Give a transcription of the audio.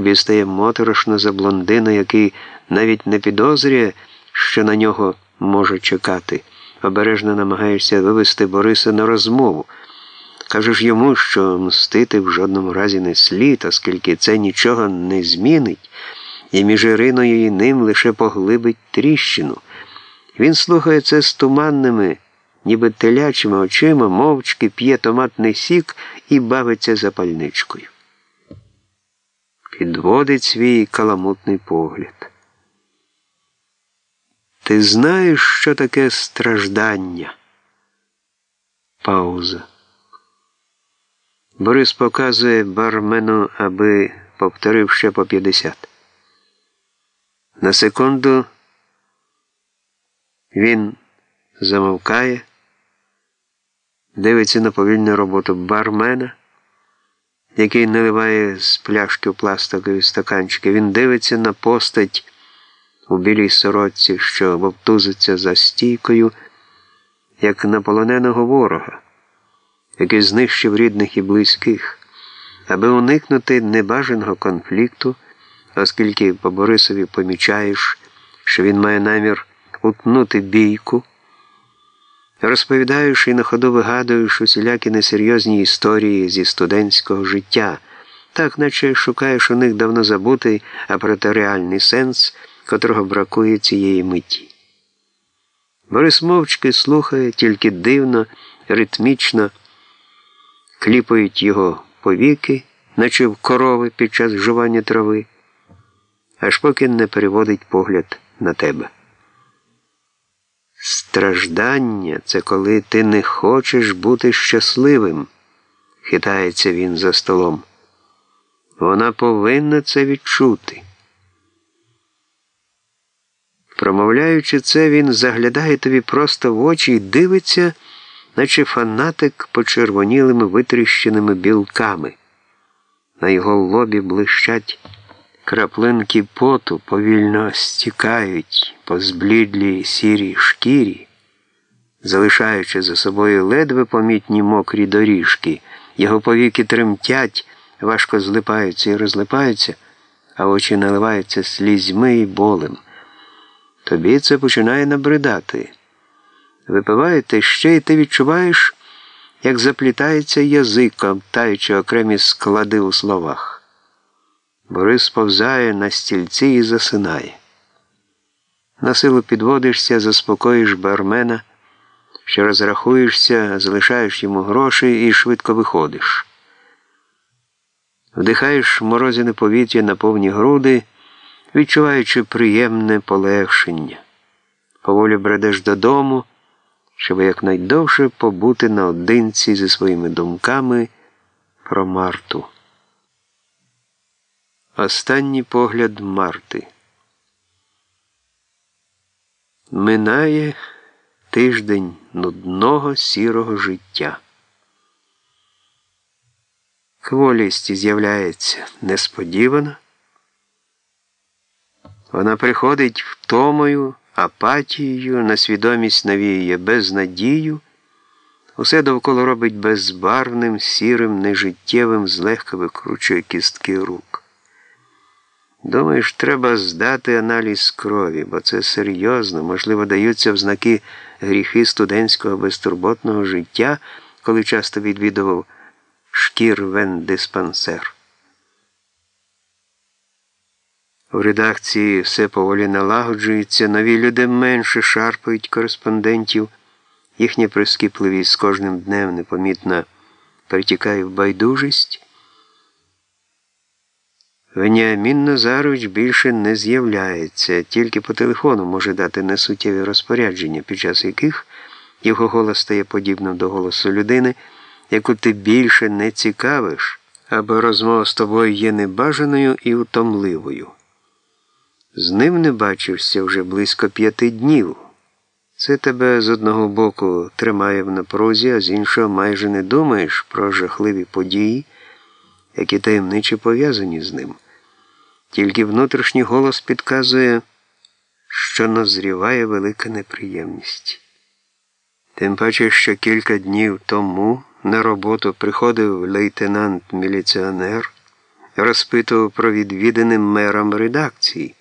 Тобі стає моторошно за блондина, який навіть не підозрює, що на нього може чекати. Обережно намагаєшся вивести Бориса на розмову. Кажеш йому, що мстити в жодному разі не слід, оскільки це нічого не змінить, і між Іриною і ним лише поглибить тріщину. Він слухає це з туманними, ніби телячими очима, мовчки п'є томатний сік і бавиться запальничкою. Підводить свій каламутний погляд. Ти знаєш, що таке страждання? Пауза. Борис показує бармену, аби повторив ще по 50. На секунду він замовкає, дивиться на повільну роботу бармена, який наливає з пляшки в пластикові стаканчики. Він дивиться на постать у білій сорочці, що вовтузиться за стійкою, як на полоненого ворога, який знищив рідних і близьких, аби уникнути небажаного конфлікту, оскільки по Борисові помічаєш, що він має намір утнути бійку, розповідаєш і на ходу вигадуєш усілякі несерйозні історії зі студентського життя, так наче шукаєш у них давно забутий, а проте реальний сенс котрого бракує цієї миті. Борис мовчки слухає, тільки дивно, ритмічно кліпають його повіки, наче в корови під час жування трави, аж поки не переводить погляд на тебе. Страждання це коли ти не хочеш бути щасливим, хитається він за столом. Вона повинна це відчути. Промовляючи це, він заглядає тобі просто в очі і дивиться, наче фанатик почервонілими витріщеними білками. На його лобі блищать краплинки поту, повільно стікають по зблідлій сірій шкірі, залишаючи за собою ледве помітні мокрі доріжки, його повіки тремтять, важко злипаються і розлипаються, а очі наливаються слізьми і болем. Тобі це починає набридати. Випиваєте ще й ти відчуваєш, як заплітається язиком, таючи окремі склади у словах. Борис повзає на стільці і засинає. На силу підводишся, заспокоїш бармена, що розрахуєшся, залишаєш йому гроші і швидко виходиш. Вдихаєш морозяне повітря на повні груди відчуваючи приємне полегшення. Поволі бредеш додому, щоб якнайдовше побути наодинці зі своїми думками про Марту. Останній погляд Марти. Минає тиждень нудного сірого життя. Кволість з'являється несподівано. Вона приходить втомою, апатією, на свідомість навіює безнадію, усе довкола робить безбарвним, сірим, нежиттєвим, злегка викручує кістки рук. Думаєш, треба здати аналіз крові, бо це серйозно, можливо, даються в знаки гріхи студентського безтурботного життя, коли часто відвідував шкір вен диспансер. У редакції все поволі налагоджується, нові люди менше шарпають кореспондентів, їхня прискіпливість з кожним днем непомітно перетікає в байдужість. Веніамін Назарович більше не з'являється, тільки по телефону може дати несуттєві розпорядження, під час яких його голос стає подібним до голосу людини, яку ти більше не цікавиш, або розмова з тобою є небажаною і утомливою. З ним не бачився вже близько п'яти днів. Це тебе з одного боку тримає в напрузі, а з іншого майже не думаєш про жахливі події, які таємниче пов'язані з ним. Тільки внутрішній голос підказує, що назріває велика неприємність. Тим паче, що кілька днів тому на роботу приходив лейтенант міліціонер розпитував про відвіданим мером редакції.